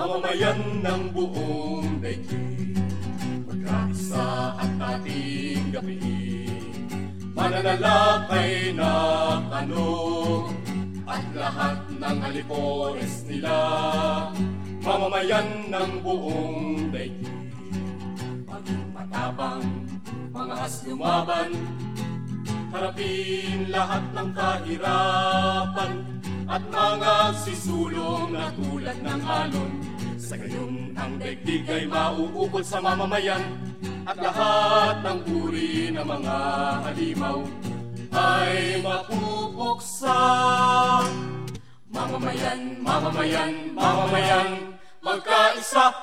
mamamayan ng buong daigdig. Magkaisa at ating gapiin, mananalakay na kano, at lahat ng alipores nila, mamamayan ng buong daigdig. Maging matabang, mga lumaban, harapin lahat ng kahirapan, at mga sisulong na tulad ng alon. Sa gayon, ang daigdig ay mauukol sa mamamayan at lahat ng uri ng mga halimaw ay mapupuksa. Mamamayan, mamamayan, mamamayan, magkaisa